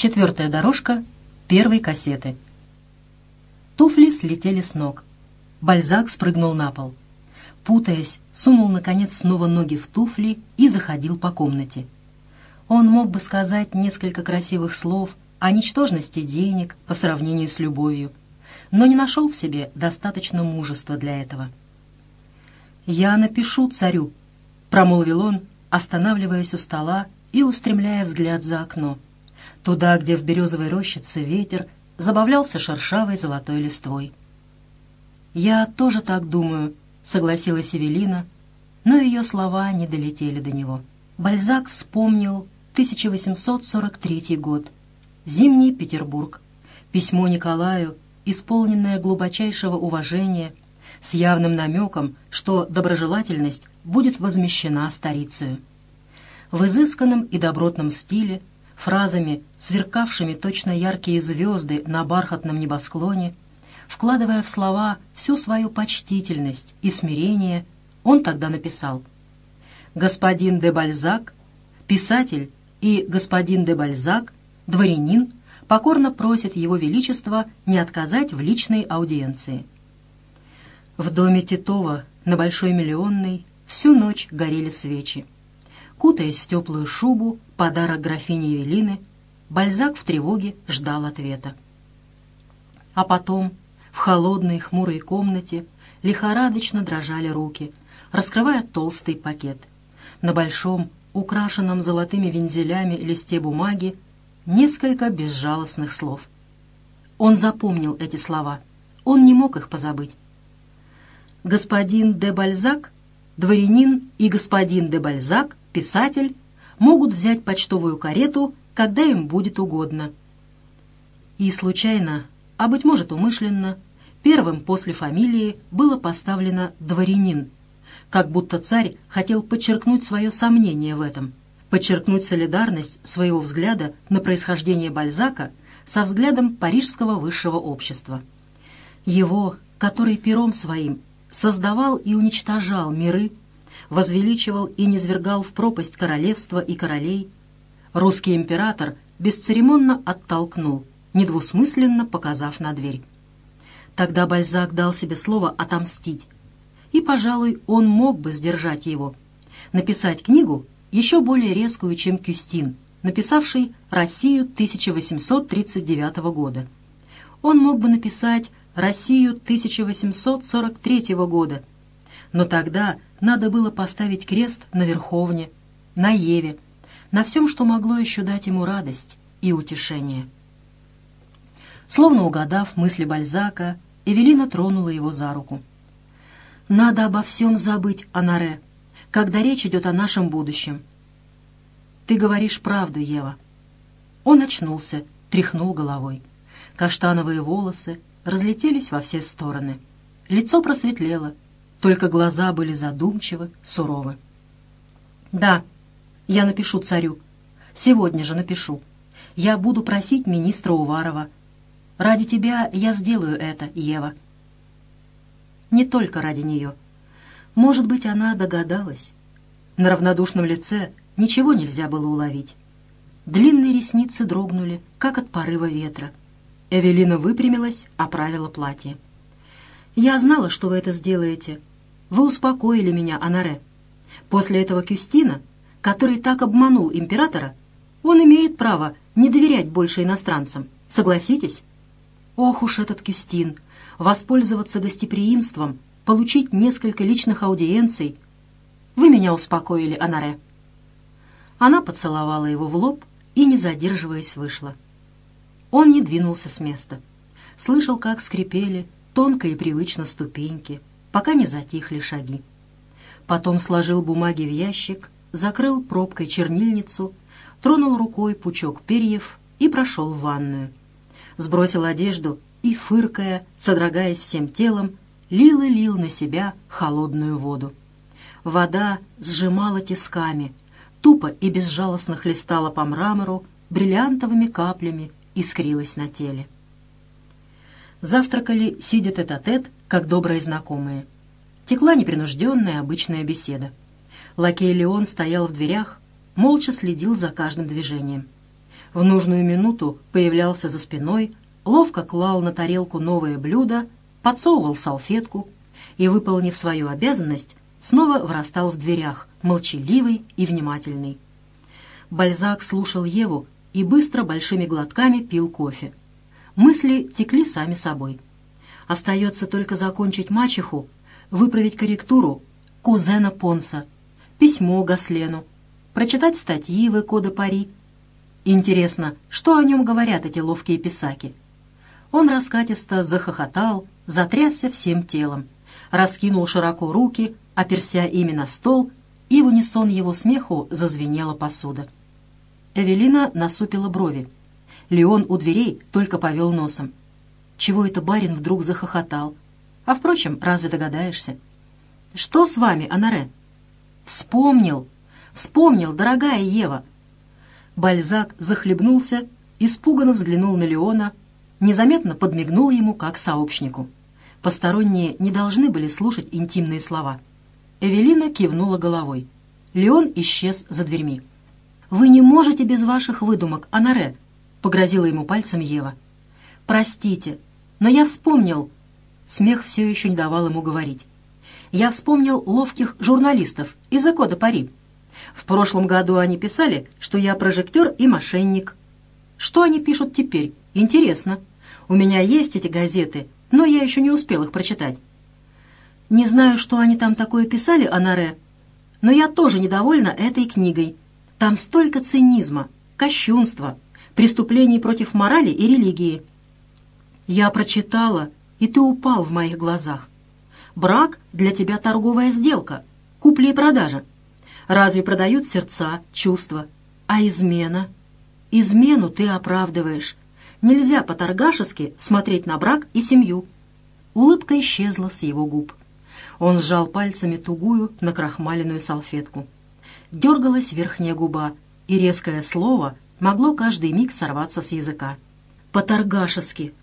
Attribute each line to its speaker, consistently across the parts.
Speaker 1: Четвертая дорожка первой кассеты. Туфли слетели с ног. Бальзак спрыгнул на пол. Путаясь, сунул, наконец, снова ноги в туфли и заходил по комнате. Он мог бы сказать несколько красивых слов о ничтожности денег по сравнению с любовью, но не нашел в себе достаточно мужества для этого. «Я напишу царю», — промолвил он, останавливаясь у стола и устремляя взгляд за окно, туда, где в березовой рощице ветер забавлялся шершавой золотой листвой. «Я тоже так думаю», — согласилась Эвелина, но ее слова не долетели до него. Бальзак вспомнил 1843 год, зимний Петербург, письмо Николаю, исполненное глубочайшего уважения, с явным намеком, что доброжелательность будет возмещена старицею. В изысканном и добротном стиле, фразами, сверкавшими точно яркие звезды на бархатном небосклоне, вкладывая в слова всю свою почтительность и смирение, он тогда написал «Господин де Бальзак, писатель и господин де Бальзак, дворянин, покорно просит его величество не отказать в личной аудиенции». В доме Титова на Большой Миллионной всю ночь горели свечи. Кутаясь в теплую шубу, подарок графине Евелины, Бальзак в тревоге ждал ответа. А потом в холодной хмурой комнате лихорадочно дрожали руки, раскрывая толстый пакет. На большом, украшенном золотыми вензелями листе бумаги несколько безжалостных слов. Он запомнил эти слова. Он не мог их позабыть господин де Бальзак, дворянин и господин де Бальзак, писатель, могут взять почтовую карету, когда им будет угодно. И случайно, а быть может умышленно, первым после фамилии было поставлено «дворянин», как будто царь хотел подчеркнуть свое сомнение в этом, подчеркнуть солидарность своего взгляда на происхождение Бальзака со взглядом парижского высшего общества. Его, который пером своим создавал и уничтожал миры, возвеличивал и низвергал в пропасть королевства и королей, русский император бесцеремонно оттолкнул, недвусмысленно показав на дверь. Тогда Бальзак дал себе слово отомстить, и, пожалуй, он мог бы сдержать его, написать книгу еще более резкую, чем Кюстин, написавший «Россию 1839 года». Он мог бы написать Россию 1843 года. Но тогда надо было поставить крест на Верховне, на Еве, на всем, что могло еще дать ему радость и утешение. Словно угадав мысли Бальзака, Эвелина тронула его за руку. «Надо обо всем забыть, Анаре, когда речь идет о нашем будущем». «Ты говоришь правду, Ева». Он очнулся, тряхнул головой. Каштановые волосы, разлетелись во все стороны. Лицо просветлело, только глаза были задумчивы, суровы. «Да, я напишу царю. Сегодня же напишу. Я буду просить министра Уварова. Ради тебя я сделаю это, Ева». Не только ради нее. Может быть, она догадалась. На равнодушном лице ничего нельзя было уловить. Длинные ресницы дрогнули, как от порыва ветра. Эвелина выпрямилась, оправила платье. «Я знала, что вы это сделаете. Вы успокоили меня, Анаре. После этого Кюстина, который так обманул императора, он имеет право не доверять больше иностранцам. Согласитесь?» «Ох уж этот Кюстин! Воспользоваться гостеприимством, получить несколько личных аудиенций. Вы меня успокоили, Анаре». Она поцеловала его в лоб и, не задерживаясь, вышла. Он не двинулся с места. Слышал, как скрипели тонко и привычно ступеньки, пока не затихли шаги. Потом сложил бумаги в ящик, закрыл пробкой чернильницу, тронул рукой пучок перьев и прошел в ванную. Сбросил одежду и, фыркая, содрогаясь всем телом, лил и лил на себя холодную воду. Вода сжимала тисками, тупо и безжалостно хлестала по мрамору бриллиантовыми каплями искрилась на теле. Завтракали, сидя тет-а-тет, как добрые знакомые. Текла непринужденная обычная беседа. Лакей Леон стоял в дверях, молча следил за каждым движением. В нужную минуту появлялся за спиной, ловко клал на тарелку новое блюдо, подсовывал салфетку и, выполнив свою обязанность, снова врастал в дверях, молчаливый и внимательный. Бальзак слушал Еву и быстро большими глотками пил кофе. Мысли текли сами собой. Остается только закончить мачеху, выправить корректуру кузена Понса, письмо Гаслену, прочитать статьи в Эко Пари. Интересно, что о нем говорят эти ловкие писаки? Он раскатисто захохотал, затрясся всем телом, раскинул широко руки, оперся ими на стол, и в унисон его смеху зазвенела посуда. Эвелина насупила брови. Леон у дверей только повел носом. Чего это барин вдруг захохотал? А, впрочем, разве догадаешься? «Что с вами, Анаре?» «Вспомнил! Вспомнил, дорогая Ева!» Бальзак захлебнулся, испуганно взглянул на Леона, незаметно подмигнул ему как сообщнику. Посторонние не должны были слушать интимные слова. Эвелина кивнула головой. Леон исчез за дверьми. «Вы не можете без ваших выдумок, Анаре!» — погрозила ему пальцем Ева. «Простите, но я вспомнил...» Смех все еще не давал ему говорить. «Я вспомнил ловких журналистов из Кода Пари. В прошлом году они писали, что я прожектор и мошенник. Что они пишут теперь? Интересно. У меня есть эти газеты, но я еще не успел их прочитать. Не знаю, что они там такое писали о Наре, но я тоже недовольна этой книгой. Там столько цинизма, кощунства, преступлений против морали и религии. Я прочитала, и ты упал в моих глазах. Брак для тебя торговая сделка, купля и продажа. Разве продают сердца, чувства? А измена? Измену ты оправдываешь, Нельзя по-торгашески смотреть на брак и семью. Улыбка исчезла с его губ. Он сжал пальцами тугую накрахмаленную салфетку. Дергалась верхняя губа, и резкое слово могло каждый миг сорваться с языка. «По-торгашески!»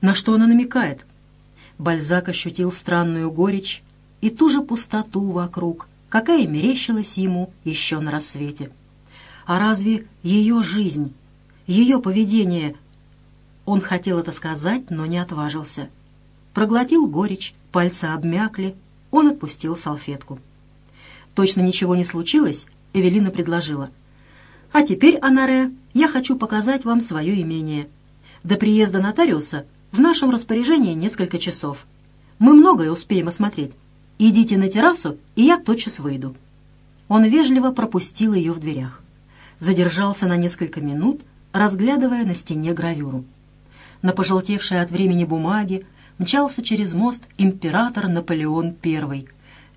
Speaker 1: На что она намекает? Бальзак ощутил странную горечь и ту же пустоту вокруг, какая мерещилась ему еще на рассвете. А разве ее жизнь, ее поведение он хотел это сказать, но не отважился. Проглотил горечь, пальцы обмякли, он отпустил салфетку. Точно ничего не случилось, Эвелина предложила. «А теперь, Анаре, я хочу показать вам свое имение. До приезда нотариуса в нашем распоряжении несколько часов. Мы многое успеем осмотреть. Идите на террасу, и я тотчас выйду». Он вежливо пропустил ее в дверях. Задержался на несколько минут, разглядывая на стене гравюру на пожелтевшей от времени бумаге мчался через мост император Наполеон I.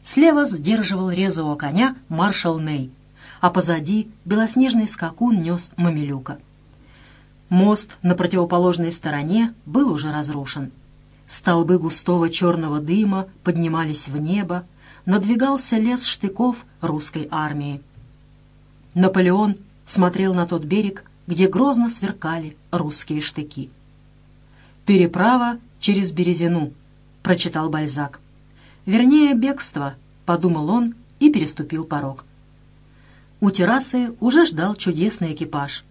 Speaker 1: Слева сдерживал резвого коня маршал Ней, а позади белоснежный скакун нес мамилюка. Мост на противоположной стороне был уже разрушен. Столбы густого черного дыма поднимались в небо, надвигался лес штыков русской армии. Наполеон смотрел на тот берег, где грозно сверкали русские штыки. «Переправа через Березину», — прочитал Бальзак. «Вернее, бегство», — подумал он и переступил порог. У террасы уже ждал чудесный экипаж.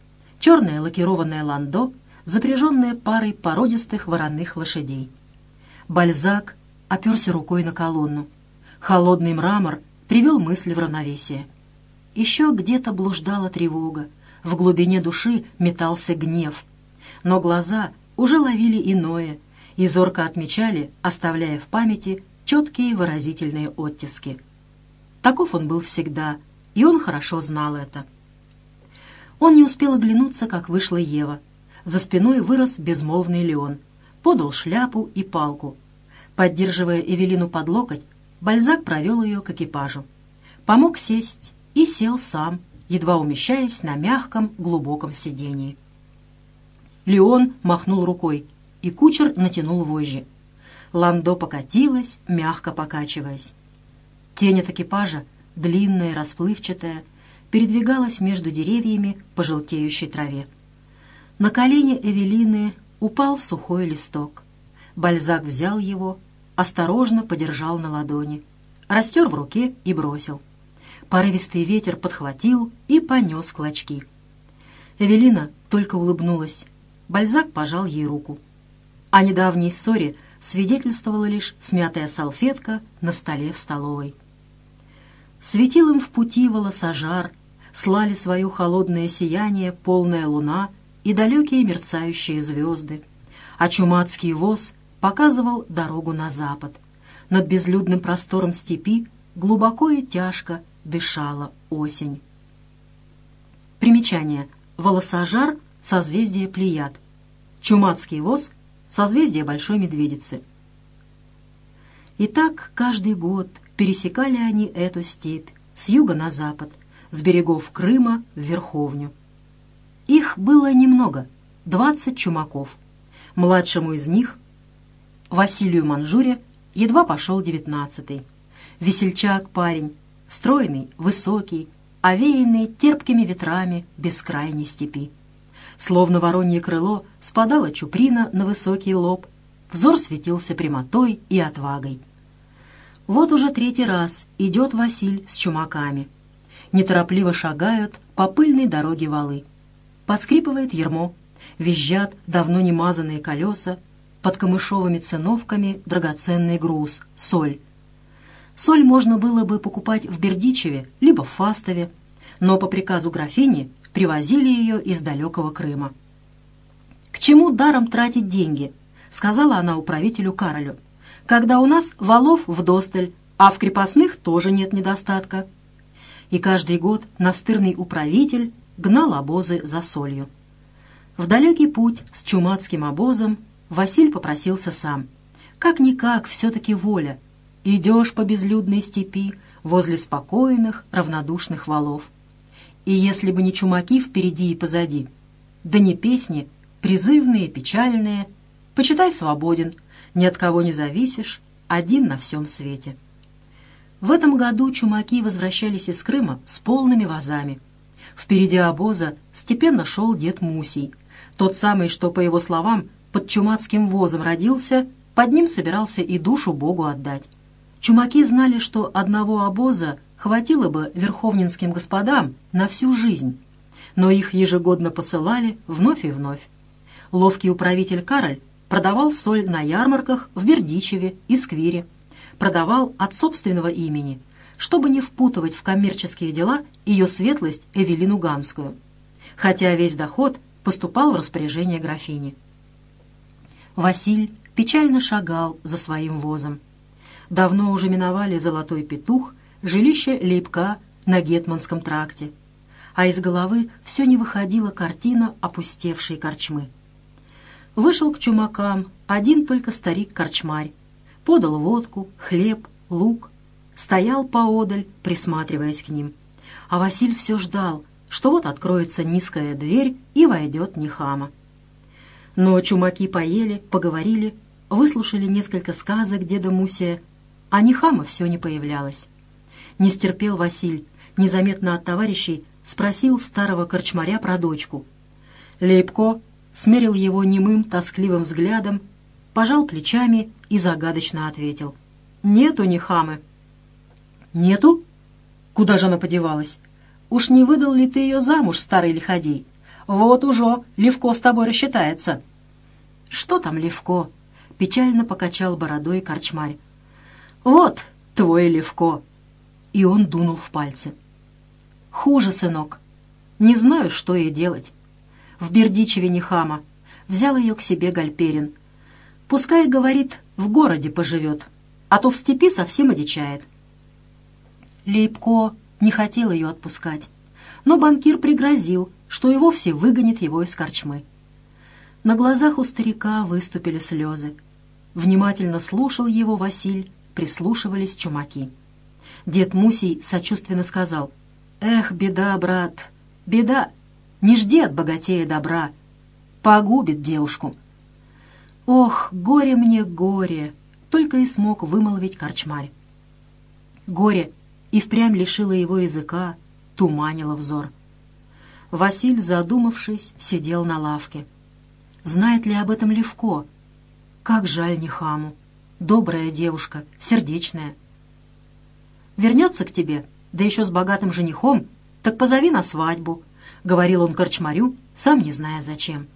Speaker 1: Черное лакированное ландо, запряженное парой породистых вороных лошадей. Бальзак оперся рукой на колонну. Холодный мрамор привел мысли в равновесие. Еще где-то блуждала тревога, в глубине души метался гнев. Но глаза уже ловили иное и зорко отмечали, оставляя в памяти четкие выразительные оттиски. Таков он был всегда, и он хорошо знал это. Он не успел оглянуться, как вышла Ева. За спиной вырос безмолвный Леон, подал шляпу и палку. Поддерживая Эвелину под локоть, Бальзак провел ее к экипажу. Помог сесть и сел сам, едва умещаясь на мягком, глубоком сидении. Леон махнул рукой, и кучер натянул вожжи. Ландо покатилась, мягко покачиваясь. Тень от экипажа, длинная, расплывчатая, передвигалась между деревьями по желтеющей траве. На колени Эвелины упал сухой листок. Бальзак взял его, осторожно подержал на ладони, растер в руке и бросил. Порывистый ветер подхватил и понес клочки. Эвелина только улыбнулась. Бальзак пожал ей руку. О недавней ссоре свидетельствовала лишь смятая салфетка на столе в столовой. Светил им в пути волосожар, слали свое холодное сияние полная луна и далекие мерцающие звезды, а чумацкий воз показывал дорогу на запад. Над безлюдным простором степи глубоко и тяжко дышала осень. Примечание. Волосожар — созвездие Плеяд. Чумацкий воз — созвездие Большой Медведицы. И так каждый год пересекали они эту степь с юга на запад, с берегов Крыма в Верховню. Их было немного — двадцать чумаков. Младшему из них, Василию Манжуре, едва пошел девятнадцатый. Весельчак парень, стройный, высокий, овеянный терпкими ветрами бескрайней степи. Словно воронье крыло спадала чуприна на высокий лоб, взор светился прямотой и отвагой. Вот уже третий раз идет Василь с чумаками. Неторопливо шагают по пыльной дороге валы. Поскрипывает ермо, визжат давно не мазанные колеса, под камышовыми циновками драгоценный груз — соль. Соль можно было бы покупать в Бердичеве, либо в Фастове, но по приказу графини привозили ее из далекого Крыма. «К чему даром тратить деньги?» — сказала она управителю Каролю когда у нас валов вдосталь, а в крепостных тоже нет недостатка. И каждый год настырный управитель гнал обозы за солью. В далекий путь с чумацким обозом Василь попросился сам. Как-никак, все-таки воля. Идешь по безлюдной степи возле спокойных, равнодушных валов. И если бы не чумаки впереди и позади, да не песни, призывные, печальные, почитай свободен — ни от кого не зависишь, один на всем свете. В этом году чумаки возвращались из Крыма с полными вазами. Впереди обоза степенно шел дед Мусий, тот самый, что, по его словам, под чумацким возом родился, под ним собирался и душу Богу отдать. Чумаки знали, что одного обоза хватило бы верховнинским господам на всю жизнь, но их ежегодно посылали вновь и вновь. Ловкий управитель Кароль продавал соль на ярмарках в Бердичеве и Сквире, продавал от собственного имени, чтобы не впутывать в коммерческие дела ее светлость Эвелину Ганскую, хотя весь доход поступал в распоряжение графини. Василь печально шагал за своим возом. Давно уже миновали Золотой Петух, жилище Лейбка на Гетманском тракте, а из головы все не выходила картина опустевшей корчмы. Вышел к чумакам один только старик-корчмарь. Подал водку, хлеб, лук. Стоял поодаль, присматриваясь к ним. А Василь все ждал, что вот откроется низкая дверь и войдет Нехама. Но чумаки поели, поговорили, выслушали несколько сказок деда Мусия, а Нехама все не появлялось. Не стерпел Василь, незаметно от товарищей спросил старого корчмаря про дочку. Лейбко смерил его немым, тоскливым взглядом, пожал плечами и загадочно ответил. «Нету ни хамы». «Нету? Куда же она подевалась? Уж не выдал ли ты ее замуж, старый лиходей? Вот уже Левко с тобой рассчитается». «Что там Левко?» — печально покачал бородой корчмарь. «Вот твой Левко!» И он дунул в пальцы. «Хуже, сынок. Не знаю, что ей делать в Бердичеве Нехама. Взял ее к себе Гальперин. Пускай, говорит, в городе поживет, а то в степи совсем одичает. Лейбко не хотел ее отпускать, но банкир пригрозил, что и вовсе выгонит его из корчмы. На глазах у старика выступили слезы. Внимательно слушал его Василь, прислушивались чумаки. Дед Мусий сочувственно сказал, «Эх, беда, брат, беда, не жди от богатея добра. Погубит девушку. Ох, горе мне, горе! Только и смог вымолвить корчмарь. Горе и впрямь лишило его языка, туманило взор. Василь, задумавшись, сидел на лавке. Знает ли об этом Левко? Как жаль Нехаму. Добрая девушка, сердечная. Вернется к тебе, да еще с богатым женихом, так позови на свадьбу, — говорил он корчмарю, сам не зная зачем.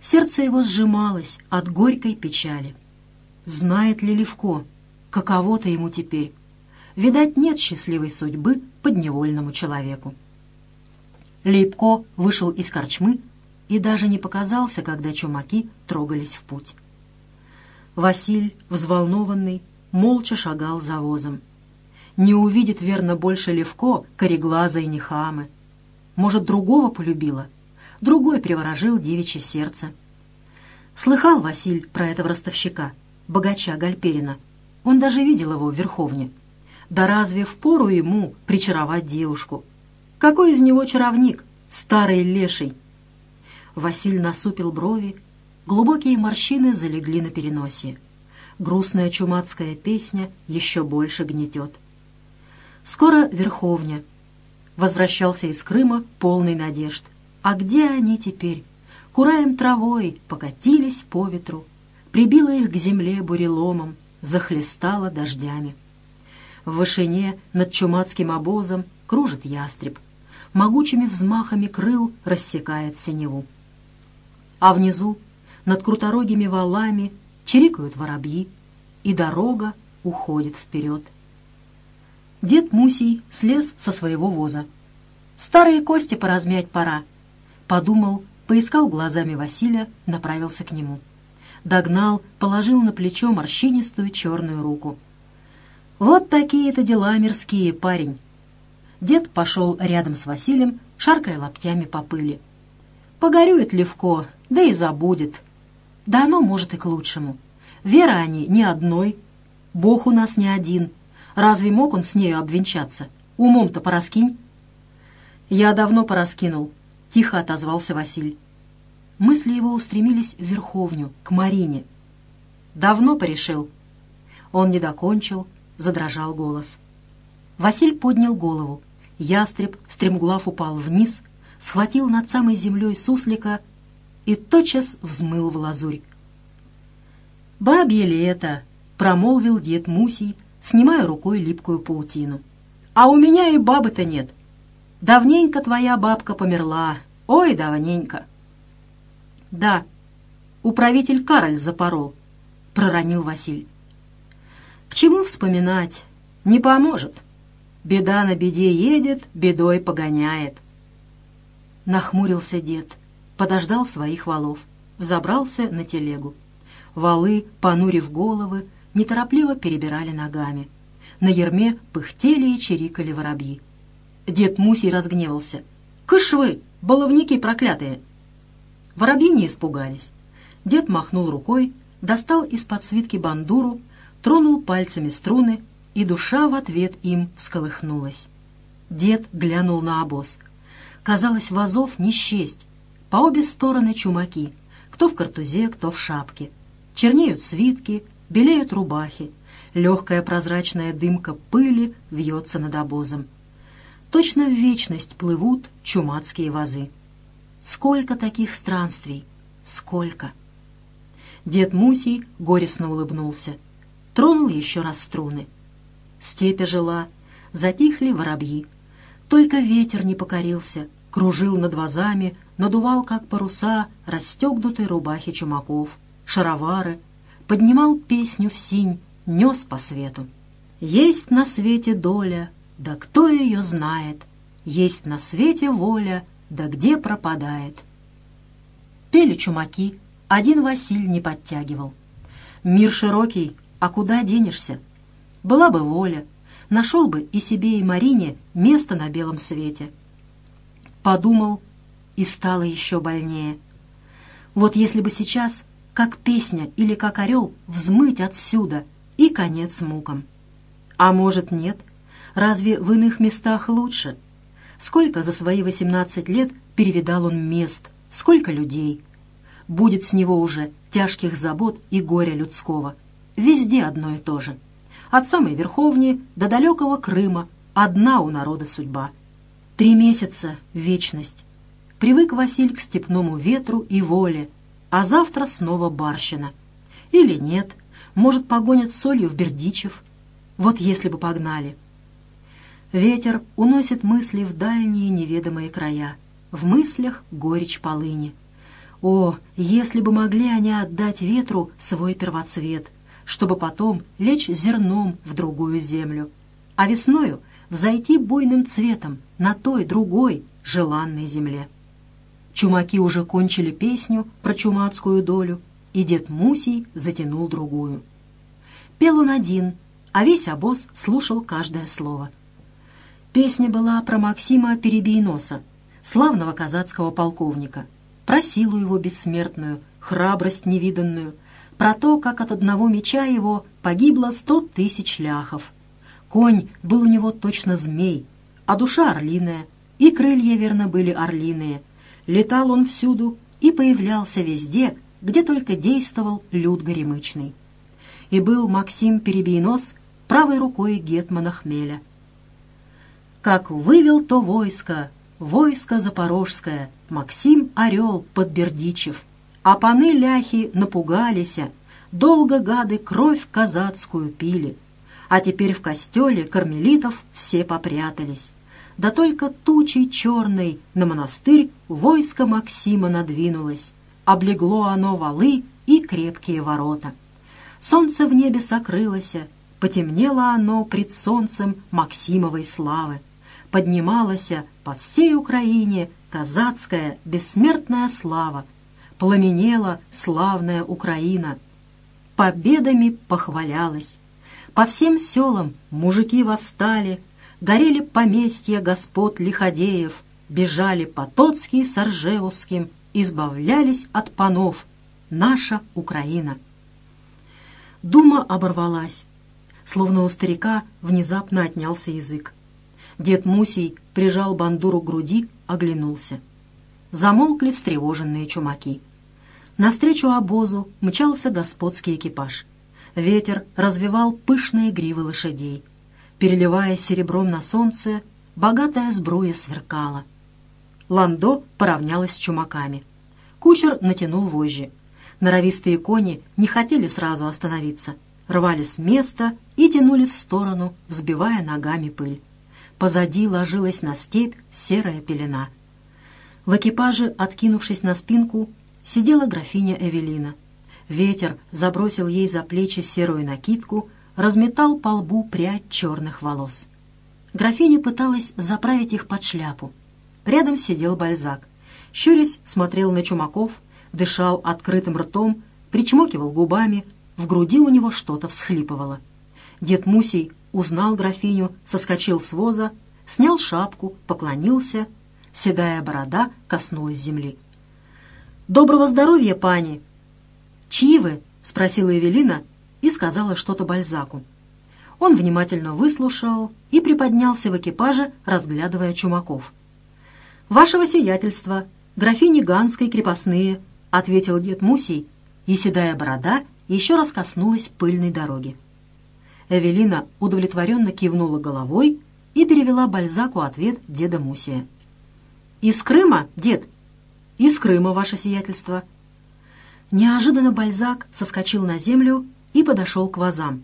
Speaker 1: Сердце его сжималось от горькой печали. Знает ли Левко, каково-то ему теперь? Видать, нет счастливой судьбы подневольному человеку. Лейбко вышел из корчмы и даже не показался, когда чумаки трогались в путь. Василь, взволнованный, молча шагал за возом. Не увидит, верно, больше Левко, кореглаза и нехамы. Может, другого полюбила? Другой приворожил девичье сердце. Слыхал Василь про этого ростовщика, богача Гальперина. Он даже видел его в Верховне. Да разве впору ему причаровать девушку? Какой из него чаровник? Старый леший. Василь насупил брови, глубокие морщины залегли на переносе. Грустная чумацкая песня еще больше гнетет. Скоро Верховня. Возвращался из Крыма полный надежд. А где они теперь? Кураем травой, покатились по ветру. Прибило их к земле буреломом, захлестало дождями. В вышине над чумацким обозом кружит ястреб. Могучими взмахами крыл рассекает синеву. А внизу, над круторогими валами, чирикают воробьи, и дорога уходит вперед. Дед Мусий слез со своего воза. «Старые кости поразмять пора», — подумал, поискал глазами Василия, направился к нему. Догнал, положил на плечо морщинистую черную руку. «Вот такие-то дела мирские, парень!» Дед пошел рядом с Василием, шаркая локтями по пыли. «Погорюет Левко, да и забудет. Да оно может и к лучшему. Вера они не одной, Бог у нас не один. Разве мог он с нею обвенчаться? Умом-то пораскинь». «Я давно пораскинул», — тихо отозвался Василь. Мысли его устремились в Верховню, к Марине. «Давно порешил». Он не докончил, задрожал голос. Василь поднял голову. Ястреб, стремглав, упал вниз, схватил над самой землей суслика и тотчас взмыл в лазурь. «Бабье лето!» — промолвил дед Мусий, снимая рукой липкую паутину. «А у меня и бабы-то нет. Давненько твоя бабка померла. Ой, давненько!» «Да, управитель Кароль запорол», — проронил Василь. «К чему вспоминать? Не поможет. Беда на беде едет, бедой погоняет». Нахмурился дед подождал своих валов, взобрался на телегу. Валы, понурив головы, неторопливо перебирали ногами. На ерме пыхтели и чирикали воробьи. Дед Мусий разгневался. «Кыш вы, баловники проклятые!» Воробьи не испугались. Дед махнул рукой, достал из-под свитки бандуру, тронул пальцами струны, и душа в ответ им всколыхнулась. Дед глянул на обоз. Казалось, вазов не счесть, по обе стороны чумаки, кто в картузе, кто в шапке. Чернеют свитки, белеют рубахи. Легкая прозрачная дымка пыли вьется над обозом. Точно в вечность плывут чумацкие вазы. Сколько таких странствий! Сколько! Дед Мусий горестно улыбнулся. Тронул еще раз струны. Степь жила, затихли воробьи. Только ветер не покорился, кружил над вазами, надувал, как паруса, расстегнутые рубахи чумаков, шаровары, поднимал песню в синь, нес по свету. Есть на свете доля, да кто ее знает, Есть на свете воля, да где пропадает. Пели чумаки, один Василь не подтягивал. Мир широкий, а куда денешься? Была бы воля, нашел бы и себе, и Марине место на белом свете. Подумал, и стало еще больнее. Вот если бы сейчас, как песня или как орел, взмыть отсюда, и конец мукам. А может, нет? Разве в иных местах лучше? Сколько за свои восемнадцать лет перевидал он мест, сколько людей. Будет с него уже тяжких забот и горя людского. Везде одно и то же. От самой Верховни до далекого Крыма одна у народа судьба. Три месяца — вечность. Привык Василь к степному ветру и воле, а завтра снова барщина. Или нет, может, погонят солью в Бердичев. Вот если бы погнали. Ветер уносит мысли в дальние неведомые края. в мыслях горечь полыни. О, если бы могли они отдать ветру свой первоцвет, чтобы потом лечь зерном в другую землю, а весною взойти буйным цветом на той другой желанной земле. Чумаки уже кончили песню про чумацкую долю, и дед Мусий затянул другую. Пел он один, а весь обоз слушал каждое слово. Песня была про Максима Перебийноса, славного казацкого полковника — про силу его бессмертную, храбрость невиданную, про то, как от одного меча его погибло сто тысяч ляхов. Конь был у него точно змей, а душа орлиная, и крылья, верно, были орлиные. Летал он всюду и появлялся везде, где только действовал люд горемычный. И был Максим Перебийнос правой рукой Гетмана Хмеля. Как вывел то войско, войско запорожское, Максим Орел Подбердичев. А паны ляхи напугались, долго гады кровь казацкую пили. А теперь в костеле кармелитов все попрятались. Да только тучей черной на монастырь войско Максима надвинулось. Облегло оно валы и крепкие ворота. Солнце в небе сокрылось, потемнело оно пред солнцем Максимовой славы поднималась по всей Украине казацкая бессмертная слава, пламенела славная Украина, победами похвалялась. По всем селам мужики восстали, горели поместья господ лиходеев, бежали Потоцкий с Оржевуским, избавлялись от панов. Наша Украина. Дума оборвалась, словно у старика внезапно отнялся язык. Дед Мусий прижал бандуру к груди, оглянулся. Замолкли встревоженные чумаки. Навстречу обозу мчался господский экипаж. Ветер развивал пышные гривы лошадей. Переливая серебром на солнце, богатая сбруя сверкала. Ландо поравнялась с чумаками. Кучер натянул вожжи. Норовистые кони не хотели сразу остановиться, рвали с места и тянули в сторону, взбивая ногами пыль. Позади ложилась на степь серая пелена. В экипаже, откинувшись на спинку, сидела графиня Эвелина. Ветер забросил ей за плечи серую накидку, разметал по лбу прядь черных волос. Графиня пыталась заправить их под шляпу. Рядом сидел Бальзак. Щурясь смотрел на Чумаков, дышал открытым ртом, причмокивал губами, в груди у него что-то всхлипывало. Дед Мусей узнал графиню, соскочил с воза, снял шапку, поклонился. Седая борода коснулась земли. «Доброго здоровья, пани!» «Чьи вы?» — спросила Эвелина и сказала что-то Бальзаку. Он внимательно выслушал и приподнялся в экипаже, разглядывая чумаков. «Вашего сиятельства, графини Ганской крепостные», — ответил дед Мусей, и седая борода еще раз коснулась пыльной дороги. Эвелина удовлетворенно кивнула головой и перевела Бальзаку ответ деда Мусия. «Из Крыма, дед?» «Из Крыма, ваше сиятельство». Неожиданно Бальзак соскочил на землю и подошел к вазам.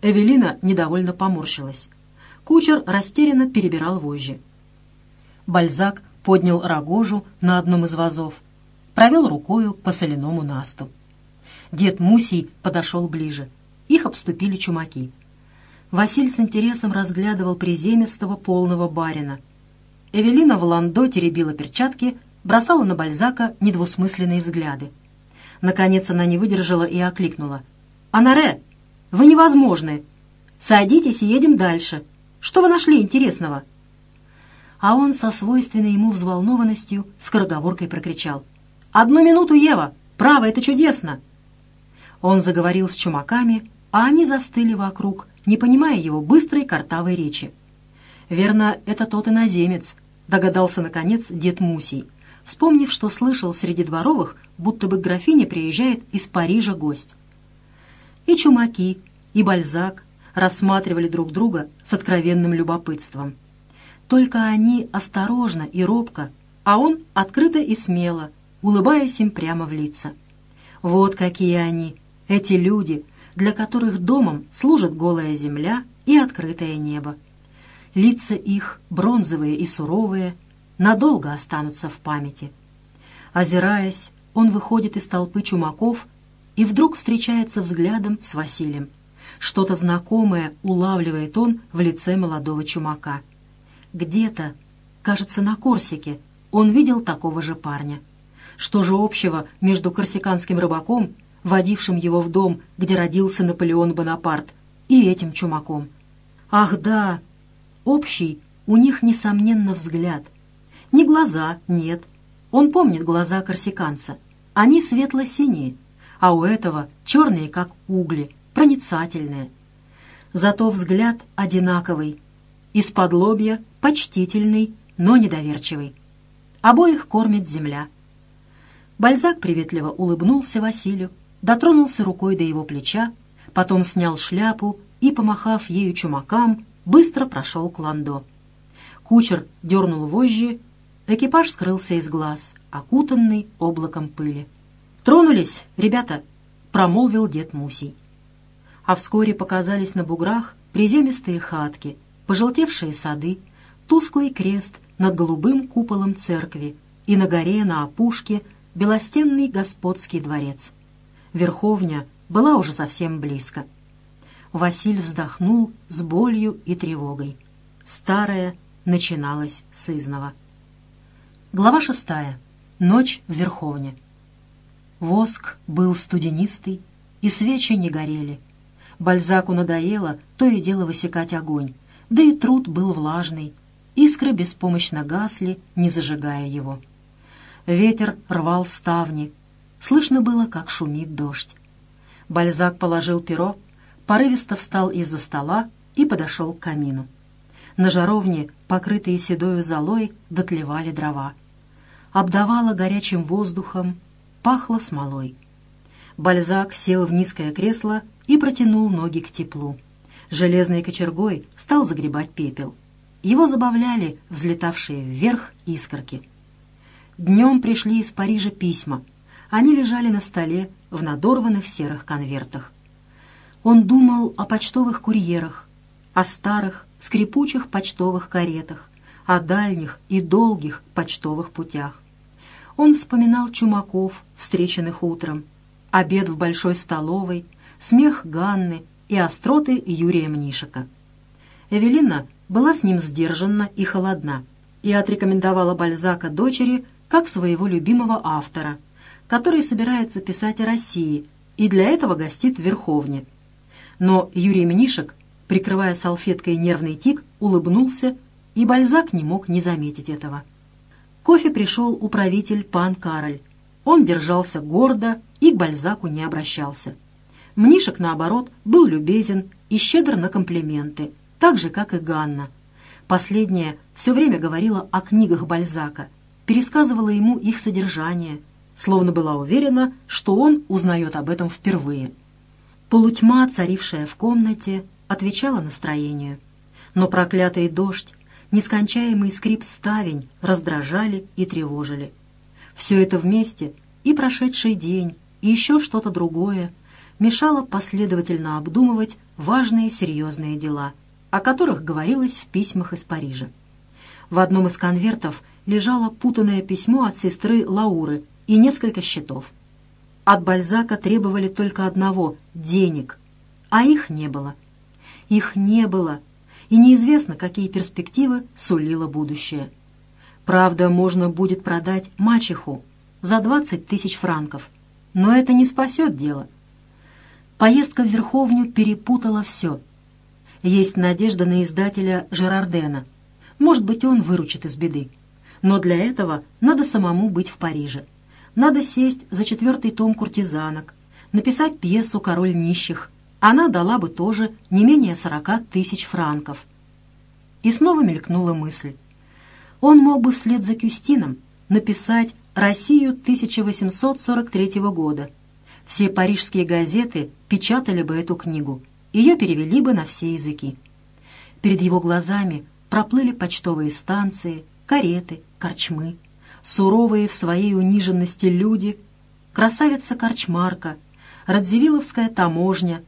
Speaker 1: Эвелина недовольно поморщилась. Кучер растерянно перебирал вожжи. Бальзак поднял рогожу на одном из вазов, провел рукою по соляному насту. Дед Мусий подошел ближе — их обступили чумаки. Василь с интересом разглядывал приземистого полного барина. Эвелина в ландо теребила перчатки, бросала на Бальзака недвусмысленные взгляды. Наконец она не выдержала и окликнула. «Анаре, вы невозможны! Садитесь и едем дальше. Что вы нашли интересного?» А он со свойственной ему взволнованностью скороговоркой прокричал. «Одну минуту, Ева! Право, это чудесно!» Он заговорил с чумаками, а они застыли вокруг, не понимая его быстрой картавой речи. «Верно, это тот иноземец», — догадался, наконец, дед Мусий, вспомнив, что слышал среди дворовых, будто бы к графине приезжает из Парижа гость. И чумаки, и Бальзак рассматривали друг друга с откровенным любопытством. Только они осторожно и робко, а он открыто и смело, улыбаясь им прямо в лица. Вот какие они, эти люди, для которых домом служит голая земля и открытое небо. Лица их бронзовые и суровые, надолго останутся в памяти. Озираясь, он выходит из толпы чумаков и вдруг встречается взглядом с Василием. Что-то знакомое улавливает он в лице молодого чумака. Где-то, кажется, на Корсике, он видел такого же парня. Что же общего между корсиканским рыбаком, водившим его в дом, где родился Наполеон Бонапарт, и этим чумаком? Ах да, общий у них, несомненно, взгляд. Не глаза, нет. Он помнит глаза корсиканца. Они светло-синие, а у этого черные, как угли, проницательные. Зато взгляд одинаковый. Из-под лобья почтительный, но недоверчивый. Обоих кормит земля. Бальзак приветливо улыбнулся Василию, дотронулся рукой до его плеча, потом снял шляпу и, помахав ею чумакам, быстро прошел к ландо. Кучер дернул вожжи, экипаж скрылся из глаз, окутанный облаком пыли. «Тронулись, ребята!» — промолвил дед Мусий. А вскоре показались на буграх приземистые хатки, пожелтевшие сады, тусклый крест над голубым куполом церкви и на горе на опушке белостенный господский дворец. Верховня была уже совсем близко. Василь вздохнул с болью и тревогой. Старая начиналась с изного. Глава шестая. Ночь в Верховне. Воск был студенистый, и свечи не горели. Бальзаку надоело то и дело высекать огонь, да и труд был влажный. Искры беспомощно гасли, не зажигая его. Ветер рвал ставни. Слышно было, как шумит дождь. Бальзак положил перо, порывисто встал из-за стола и подошел к камину. На жаровне, покрытые седою золой, дотлевали дрова. Обдавало горячим воздухом, пахло смолой. Бальзак сел в низкое кресло и протянул ноги к теплу. Железной кочергой стал загребать пепел. Его забавляли взлетавшие вверх искорки. Днем пришли из Парижа письма. Они лежали на столе в надорванных серых конвертах. Он думал о почтовых курьерах, о старых, скрипучих почтовых каретах, о дальних и долгих почтовых путях. Он вспоминал чумаков, встреченных утром, обед в большой столовой, смех Ганны и остроты Юрия Мнишика. Эвелина была с ним сдержанна и холодна и отрекомендовала Бальзака дочери как своего любимого автора, который собирается писать о России и для этого гостит в Верховне. Но Юрий Мнишек прикрывая салфеткой нервный тик, улыбнулся, и Бальзак не мог не заметить этого. Кофе пришел управитель пан Кароль. Он держался гордо и к Бальзаку не обращался. Мнишек, наоборот, был любезен и щедр на комплименты, так же, как и Ганна. Последняя все время говорила о книгах Бальзака, пересказывала ему их содержание, словно была уверена, что он узнает об этом впервые. Полутьма, царившая в комнате, отвечала настроению. Но проклятый дождь, нескончаемый скрип ставень раздражали и тревожили. Все это вместе, и прошедший день, и еще что-то другое, мешало последовательно обдумывать важные серьезные дела, о которых говорилось в письмах из Парижа. В одном из конвертов лежало путанное письмо от сестры Лауры и несколько счетов. От Бальзака требовали только одного — денег, а их не было. Их не было, и неизвестно, какие перспективы сулило будущее. Правда, можно будет продать мачеху за 20 тысяч франков, но это не спасет дело. Поездка в Верховню перепутала все. Есть надежда на издателя Жерардена. Может быть, он выручит из беды. Но для этого надо самому быть в Париже. Надо сесть за четвертый том «Куртизанок», написать пьесу «Король нищих», она дала бы тоже не менее сорока тысяч франков. И снова мелькнула мысль. Он мог бы вслед за Кюстином написать «Россию 1843 года». Все парижские газеты печатали бы эту книгу, ее перевели бы на все языки. Перед его глазами проплыли почтовые станции, кареты, корчмы, суровые в своей униженности люди, красавица Корчмарка, Радзивилловская таможня,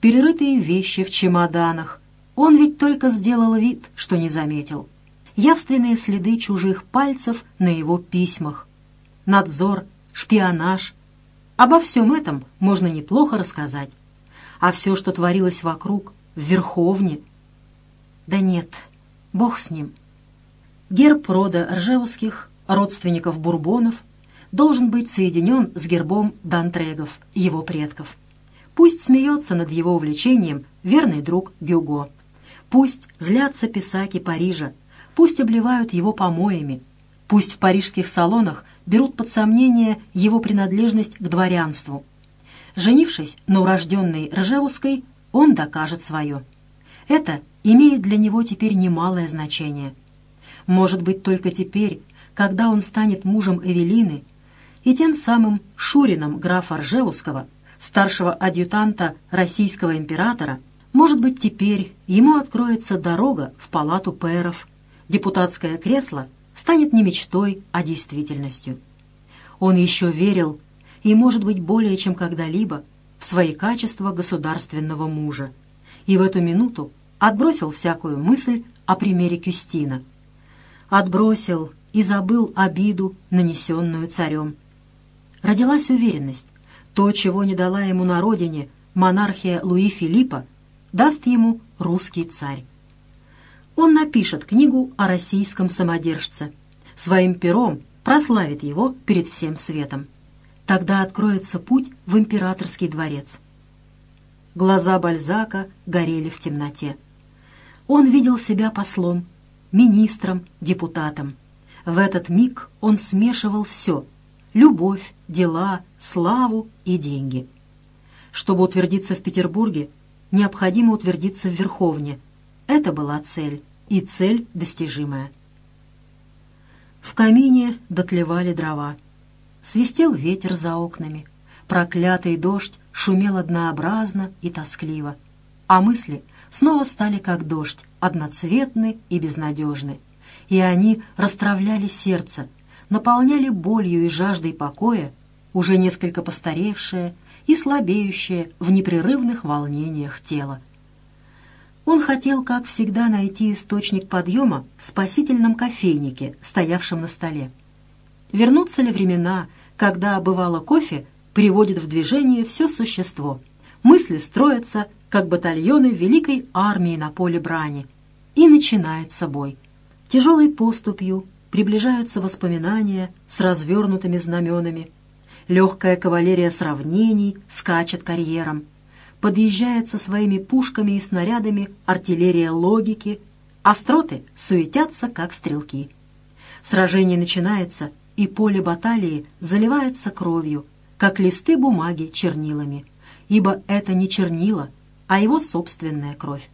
Speaker 1: перерытые вещи в чемоданах. Он ведь только сделал вид, что не заметил. явственные следы чужих пальцев на его письмах. Надзор, шпионаж. Обо всем этом можно неплохо рассказать. А все, что творилось вокруг, в Верховне... Да нет, бог с ним. Герб рода Ржевских, родственников Бурбонов, должен быть соединен с гербом Дантрегов, его предков. Пусть смеется над его увлечением верный друг Гюго. Пусть злятся писаки Парижа, пусть обливают его помоями, пусть в парижских салонах берут под сомнение его принадлежность к дворянству. Женившись на урожденной Ржевской, он докажет свое. Это имеет для него теперь немалое значение. Может быть, только теперь, когда он станет мужем Эвелины и тем самым Шурином графа Ржевского – старшего адъютанта российского императора, может быть, теперь ему откроется дорога в палату пэров. Депутатское кресло станет не мечтой, а действительностью. Он еще верил, и, может быть, более чем когда-либо, в свои качества государственного мужа. И в эту минуту отбросил всякую мысль о примере Кюстина. Отбросил и забыл обиду, нанесенную царем. Родилась уверенность, то, чего не дала ему на родине монархия Луи Филиппа, даст ему русский царь. Он напишет книгу о российском самодержце. Своим пером прославит его перед всем светом. Тогда откроется путь в императорский дворец. Глаза Бальзака горели в темноте. Он видел себя послом, министром, депутатом. В этот миг он смешивал все — любовь, дела, славу и деньги. Чтобы утвердиться в Петербурге, необходимо утвердиться в Верховне. Это была цель, и цель достижимая. В камине дотлевали дрова. Свистел ветер за окнами. Проклятый дождь шумел однообразно и тоскливо. А мысли снова стали как дождь, одноцветны и безнадежны. И они расстравляли сердце, наполняли болью и жаждой покоя, уже несколько постаревшее и слабеющее в непрерывных волнениях тело. Он хотел, как всегда, найти источник подъема в спасительном кофейнике, стоявшем на столе. Вернутся ли времена, когда, бывало, кофе приводит в движение все существо? Мысли строятся, как батальоны великой армии на поле брани. И начинается бой. Тяжелой поступью, приближаются воспоминания с развернутыми знаменами. Легкая кавалерия сравнений скачет карьером. Подъезжает со своими пушками и снарядами артиллерия логики. Остроты суетятся, как стрелки. Сражение начинается, и поле баталии заливается кровью, как листы бумаги чернилами, ибо это не чернила, а его собственная кровь.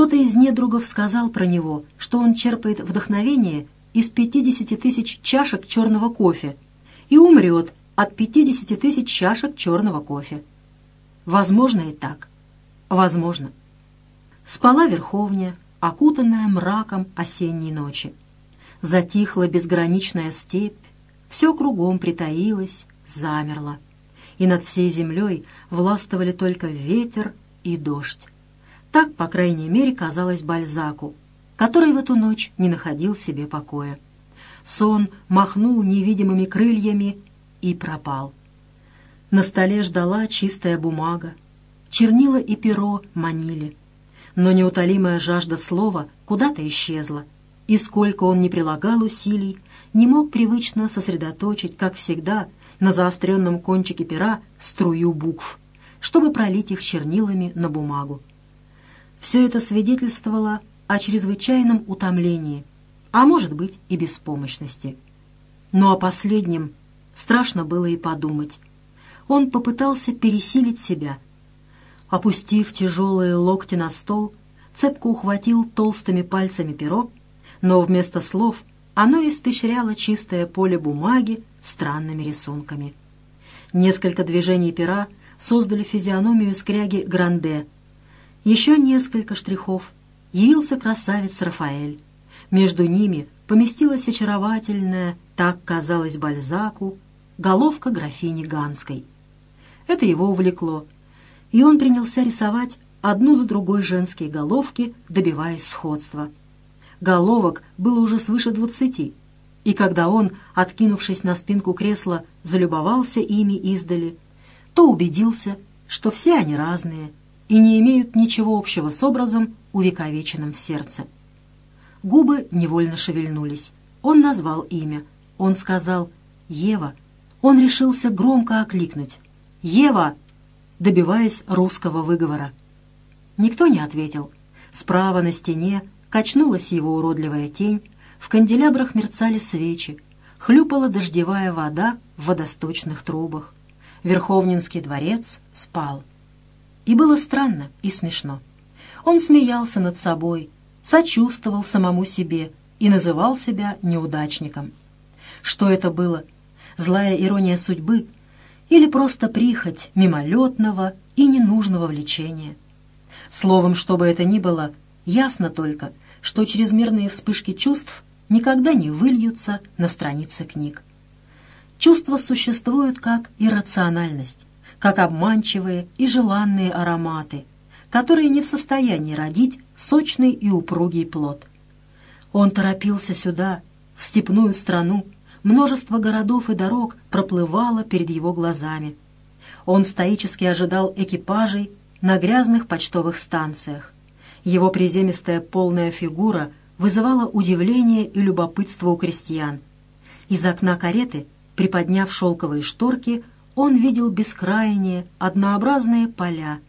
Speaker 1: Кто-то из недругов сказал про него, что он черпает вдохновение из 50 тысяч чашек черного кофе и умрет от 50 тысяч чашек черного кофе. Возможно и так. Возможно. Спала Верховня, окутанная мраком осенней ночи. Затихла безграничная степь, все кругом притаилось, замерло. И над всей землей властвовали только ветер и дождь. Так, по крайней мере, казалось Бальзаку, который в эту ночь не находил себе покоя. Сон махнул невидимыми крыльями и пропал. На столе ждала чистая бумага. Чернила и перо манили. Но неутолимая жажда слова куда-то исчезла, и сколько он не прилагал усилий, не мог привычно сосредоточить, как всегда, на заостренном кончике пера струю букв, чтобы пролить их чернилами на бумагу. Все это свидетельствовало о чрезвычайном утомлении, а может быть и беспомощности. Но о последнем страшно было и подумать. Он попытался пересилить себя. Опустив тяжелые локти на стол, цепко ухватил толстыми пальцами перо, но вместо слов оно испещряло чистое поле бумаги странными рисунками. Несколько движений пера создали физиономию скряги Гранде — еще несколько штрихов. Явился красавец Рафаэль. Между ними поместилась очаровательная, так казалось Бальзаку, головка графини Ганской. Это его увлекло, и он принялся рисовать одну за другой женские головки, добиваясь сходства. Головок было уже свыше двадцати, и когда он, откинувшись на спинку кресла, залюбовался ими издали, то убедился, что все они разные и не имеют ничего общего с образом, увековеченным в сердце. Губы невольно шевельнулись. Он назвал имя. Он сказал «Ева». Он решился громко окликнуть «Ева!», добиваясь русского выговора. Никто не ответил. Справа на стене качнулась его уродливая тень, в канделябрах мерцали свечи, хлюпала дождевая вода в водосточных трубах. Верховнинский дворец спал. И было странно и смешно. Он смеялся над собой, сочувствовал самому себе и называл себя неудачником. Что это было? Злая ирония судьбы или просто прихоть мимолетного и ненужного влечения? Словом, что бы это ни было, ясно только, что чрезмерные вспышки чувств никогда не выльются на страницы книг. Чувства существуют как иррациональность, как обманчивые и желанные ароматы, которые не в состоянии родить сочный и упругий плод. Он торопился сюда, в степную страну, множество городов и дорог проплывало перед его глазами. Он стоически ожидал экипажей на грязных почтовых станциях. Его приземистая полная фигура вызывала удивление и любопытство у крестьян. Из окна кареты, приподняв шелковые шторки, он видел бескрайние, однообразные поля,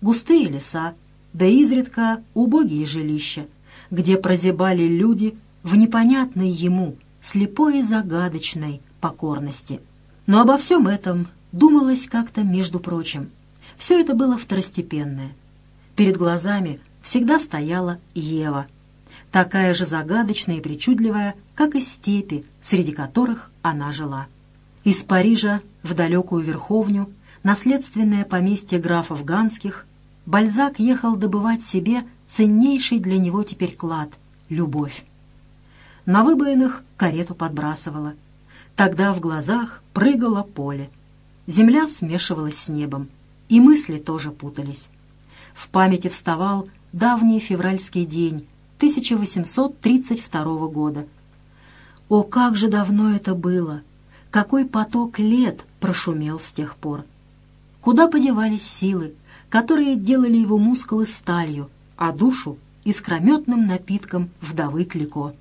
Speaker 1: густые леса, да изредка убогие жилища, где прозябали люди в непонятной ему, слепой и загадочной покорности. Но обо всем этом думалось как-то между прочим. Все это было второстепенное. Перед глазами всегда стояла Ева, такая же загадочная и причудливая, как и степи, среди которых она жила. Из Парижа в далекую Верховню, наследственное поместье графов Ганских, Бальзак ехал добывать себе ценнейший для него теперь клад — любовь. На выбоинах карету подбрасывала. Тогда в глазах прыгало поле. Земля смешивалась с небом, и мысли тоже путались. В памяти вставал давний февральский день 1832 года. О, как же давно это было! Какой поток лет прошумел с тех пор! Куда подевались силы, которые делали его мускулы сталью, а душу — искрометным напитком вдовы Клико?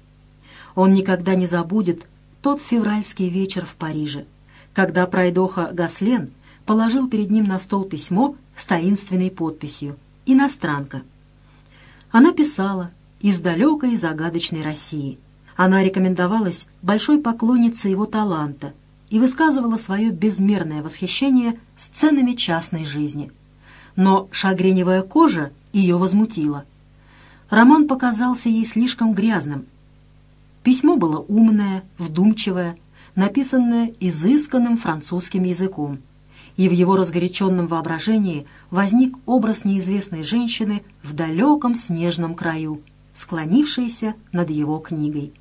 Speaker 1: Он никогда не забудет тот февральский вечер в Париже, когда пройдоха Гаслен положил перед ним на стол письмо с таинственной подписью «Иностранка». Она писала из далекой загадочной России. Она рекомендовалась большой поклонницей его таланта и высказывала свое безмерное восхищение сценами частной жизни. Но шагреневая кожа ее возмутила. Роман показался ей слишком грязным. Письмо было умное, вдумчивое, написанное изысканным французским языком – и в его разгоряченном воображении возник образ неизвестной женщины в далеком снежном краю, склонившейся над его книгой.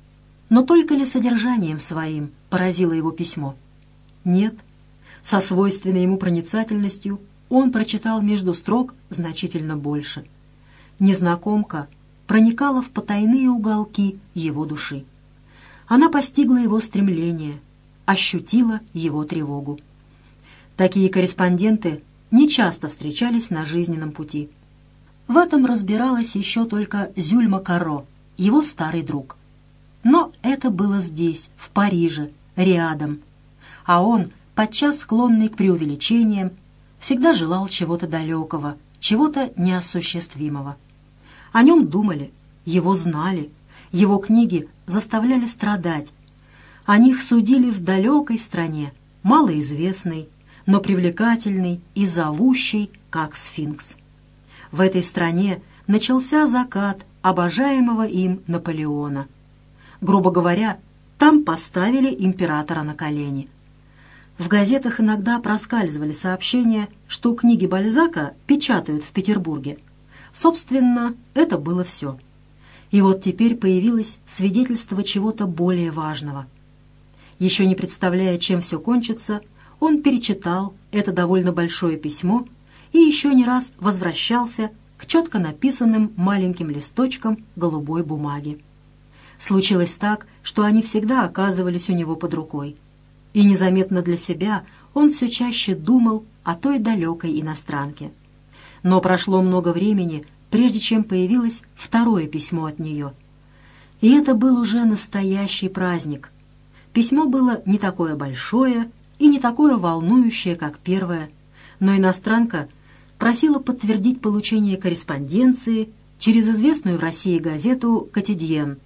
Speaker 1: Но только ли содержанием своим поразило его письмо? Нет. Со свойственной ему проницательностью он прочитал между строк значительно больше. Незнакомка проникала в потайные уголки его души. Она постигла его стремление, ощутила его тревогу. Такие корреспонденты нечасто встречались на жизненном пути. В этом разбиралась еще только Зюльма Каро, его старый друг. Но это было здесь, в Париже, рядом. А он, подчас склонный к преувеличениям, всегда желал чего-то далекого, чего-то неосуществимого. О нем думали, его знали, его книги заставляли страдать. О них судили в далекой стране, малоизвестной, но привлекательный и зовущий, как сфинкс. В этой стране начался закат обожаемого им Наполеона. Грубо говоря, там поставили императора на колени. В газетах иногда проскальзывали сообщения, что книги Бальзака печатают в Петербурге. Собственно, это было все. И вот теперь появилось свидетельство чего-то более важного. Еще не представляя, чем все кончится, он перечитал это довольно большое письмо и еще не раз возвращался к четко написанным маленьким листочкам голубой бумаги. Случилось так, что они всегда оказывались у него под рукой. И незаметно для себя он все чаще думал о той далекой иностранке. Но прошло много времени, прежде чем появилось второе письмо от нее. И это был уже настоящий праздник. Письмо было не такое большое и не такое волнующее, как первое, но иностранка просила подтвердить получение корреспонденции через известную в России газету «Котидьен».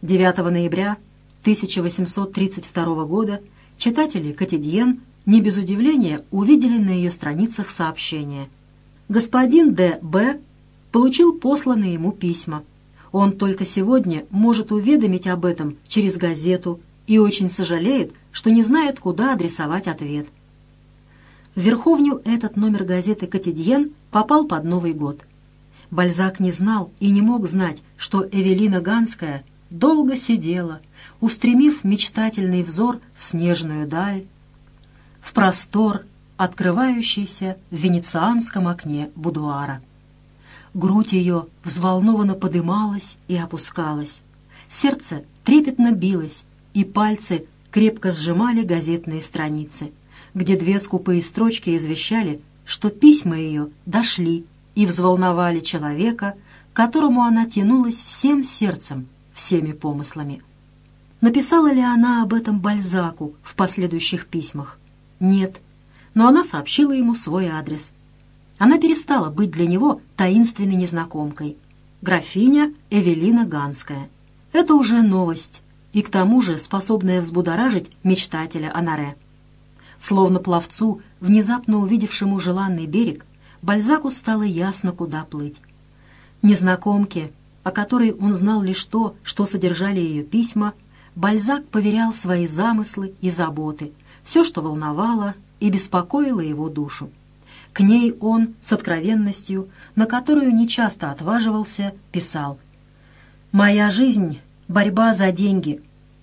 Speaker 1: 9 ноября 1832 года читатели «Котидьен» не без удивления увидели на ее страницах сообщение. Господин Д. Б. получил посланные ему письма. Он только сегодня может уведомить об этом через газету и очень сожалеет, что не знает, куда адресовать ответ. В Верховню этот номер газеты «Котидьен» попал под Новый год. Бальзак не знал и не мог знать, что Эвелина Ганская долго сидела, устремив мечтательный взор в снежную даль, в простор, открывающийся в венецианском окне будуара. Грудь ее взволнованно подымалась и опускалась, сердце трепетно билось, и пальцы крепко сжимали газетные страницы, где две скупые строчки извещали, что письма ее дошли и взволновали человека, к которому она тянулась всем сердцем, всеми помыслами. Написала ли она об этом Бальзаку в последующих письмах? Нет, но она сообщила ему свой адрес. Она перестала быть для него таинственной незнакомкой. Графиня Эвелина Ганская. Это уже новость, и к тому же способная взбудоражить мечтателя Анаре. Словно пловцу, внезапно увидевшему желанный берег, Бальзаку стало ясно, куда плыть. Незнакомке, о которой он знал лишь то, что содержали ее письма, Бальзак поверял свои замыслы и заботы, все, что волновало и беспокоило его душу. К ней он с откровенностью, на которую нечасто отваживался, писал «Моя жизнь — борьба за деньги,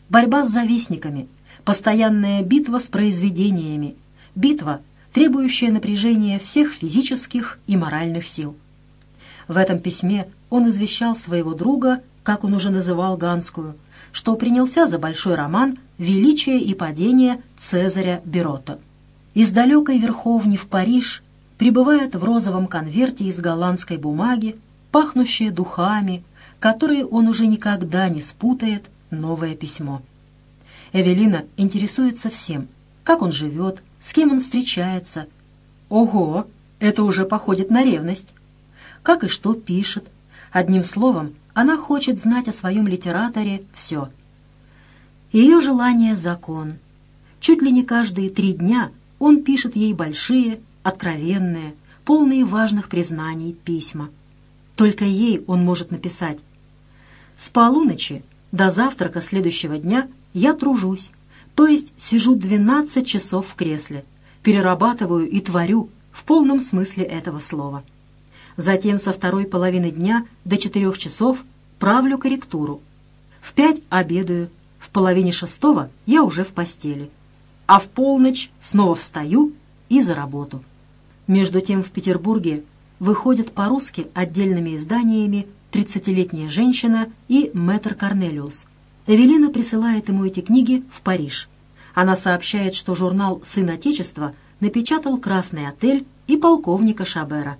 Speaker 1: борьба с завистниками, постоянная битва с произведениями, битва, требующая напряжения всех физических и моральных сил». В этом письме он извещал своего друга, как он уже называл Ганскую, что принялся за большой роман «Величие и падение Цезаря Берота». Из далекой Верховни в Париж прибывает в розовом конверте из голландской бумаги, пахнущее духами, которые он уже никогда не спутает, новое письмо. Эвелина интересуется всем, как он живет, с кем он встречается. Ого, это уже походит на ревность. Как и что пишет. Одним словом, она хочет знать о своем литераторе все. Ее желание — закон. Чуть ли не каждые три дня он пишет ей большие, откровенные, полные важных признаний письма. Только ей он может написать «С полуночи до завтрака следующего дня я тружусь, то есть сижу 12 часов в кресле, перерабатываю и творю в полном смысле этого слова. Затем со второй половины дня до четырех часов правлю корректуру. В пять обедаю, в половине шестого я уже в постели, а в полночь снова встаю и за работу. Между тем в Петербурге выходят по-русски отдельными изданиями «Тридцатилетняя женщина» и «Мэтр Корнелиус». Эвелина присылает ему эти книги в Париж. Она сообщает, что журнал «Сын Отечества» напечатал «Красный отель» и полковника Шабера.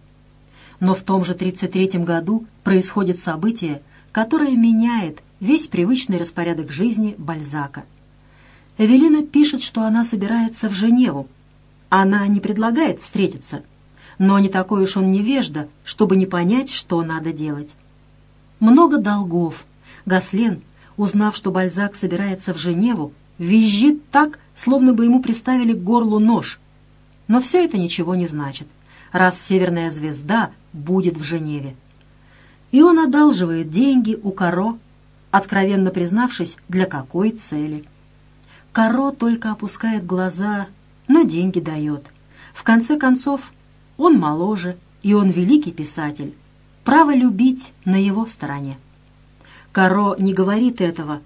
Speaker 1: Но в том же 33 году происходит событие, которое меняет весь привычный распорядок жизни Бальзака. Эвелина пишет, что она собирается в Женеву. Она не предлагает встретиться, но не такой уж он невежда, чтобы не понять, что надо делать. Много долгов. Гаслен, узнав, что Бальзак собирается в Женеву, визжит так, словно бы ему приставили к горлу нож. Но все это ничего не значит, раз «Северная звезда» будет в Женеве. И он одалживает деньги у Каро откровенно признавшись, для какой цели. Каро только опускает глаза, но деньги дает. В конце концов, он моложе, и он великий писатель. Право любить на его стороне. Каро не говорит этого,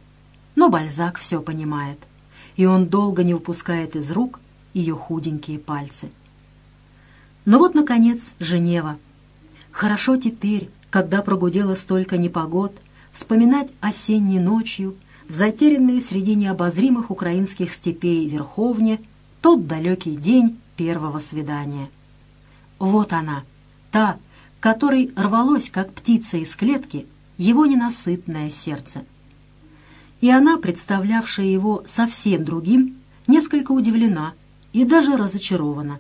Speaker 1: но Бальзак все понимает, и он долго не выпускает из рук ее худенькие пальцы. Но вот, наконец, Женева. Хорошо теперь, когда прогудело столько непогод — вспоминать осенней ночью, в затерянные среди необозримых украинских степей Верховне, тот далекий день первого свидания. Вот она, та, которой рвалось, как птица из клетки, его ненасытное сердце. И она, представлявшая его совсем другим, несколько удивлена и даже разочарована.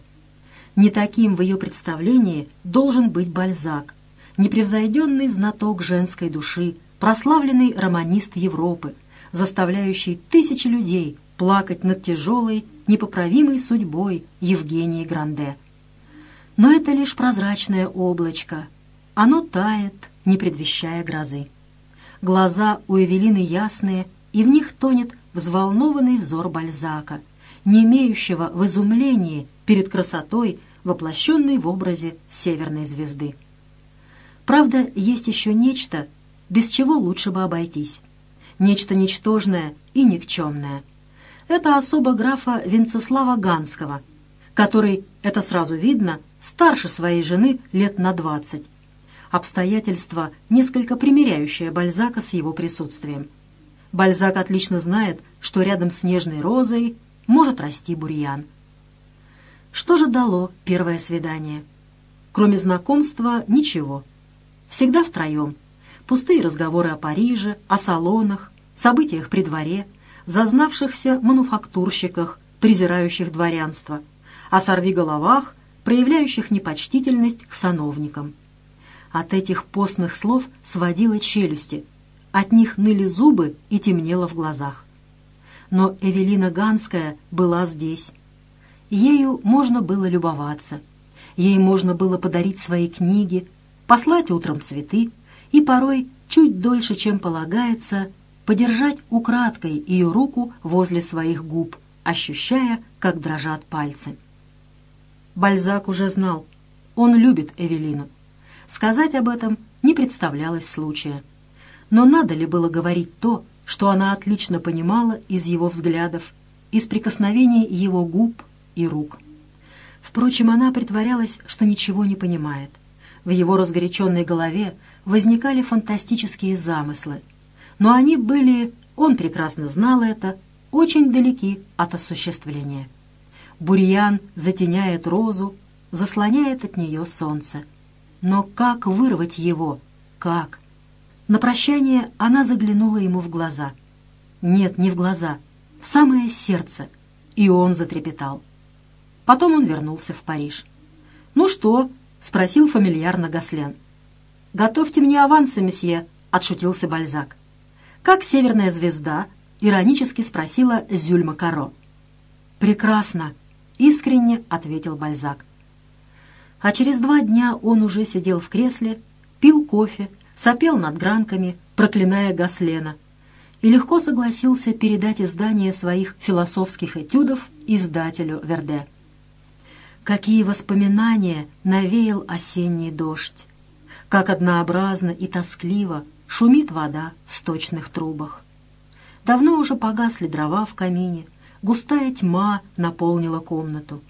Speaker 1: Не таким в ее представлении должен быть Бальзак, непревзойденный знаток женской души, прославленный романист Европы, заставляющий тысячи людей плакать над тяжелой, непоправимой судьбой Евгении Гранде. Но это лишь прозрачное облачко. Оно тает, не предвещая грозы. Глаза у Эвелины ясные, и в них тонет взволнованный взор Бальзака, не имеющего в изумлении перед красотой, воплощенной в образе северной звезды. Правда, есть еще нечто, без чего лучше бы обойтись. Нечто ничтожное и никчемное. Это особо графа Венцеслава Ганского, который, это сразу видно, старше своей жены лет на двадцать. Обстоятельства, несколько примиряющее Бальзака с его присутствием. Бальзак отлично знает, что рядом с нежной розой может расти бурьян. Что же дало первое свидание? Кроме знакомства, ничего. Всегда втроем. Пустые разговоры о Париже, о салонах, событиях при дворе, зазнавшихся мануфактурщиках, презирающих дворянство, о сорвиголовах, проявляющих непочтительность к сановникам. От этих постных слов сводило челюсти, от них ныли зубы и темнело в глазах. Но Эвелина Ганская была здесь. Ею можно было любоваться. Ей можно было подарить свои книги, послать утром цветы и порой, чуть дольше, чем полагается, подержать украдкой ее руку возле своих губ, ощущая, как дрожат пальцы. Бальзак уже знал, он любит Эвелину. Сказать об этом не представлялось случая. Но надо ли было говорить то, что она отлично понимала из его взглядов, из прикосновений его губ и рук? Впрочем, она притворялась, что ничего не понимает. В его разгоряченной голове возникали фантастические замыслы. Но они были, он прекрасно знал это, очень далеки от осуществления. Бурьян затеняет розу, заслоняет от нее солнце. Но как вырвать его? Как? На прощание она заглянула ему в глаза. Нет, не в глаза, в самое сердце. И он затрепетал. Потом он вернулся в Париж. «Ну что?» — спросил фамильярно Гаслен. «Готовьте мне авансы, месье», — отшутился Бальзак. «Как северная звезда?» — иронически спросила Зюльма Каро. «Прекрасно», — искренне ответил Бальзак. А через два дня он уже сидел в кресле, пил кофе, сопел над гранками, проклиная Гаслена, и легко согласился передать издание своих философских этюдов издателю Верде. Какие воспоминания навеял осенний дождь! Как однообразно и тоскливо шумит вода в сточных трубах! Давно уже погасли дрова в камине, густая тьма наполнила комнату.